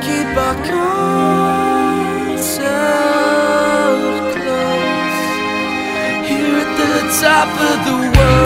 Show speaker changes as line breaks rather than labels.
keep our concept close. Here at the top of the world.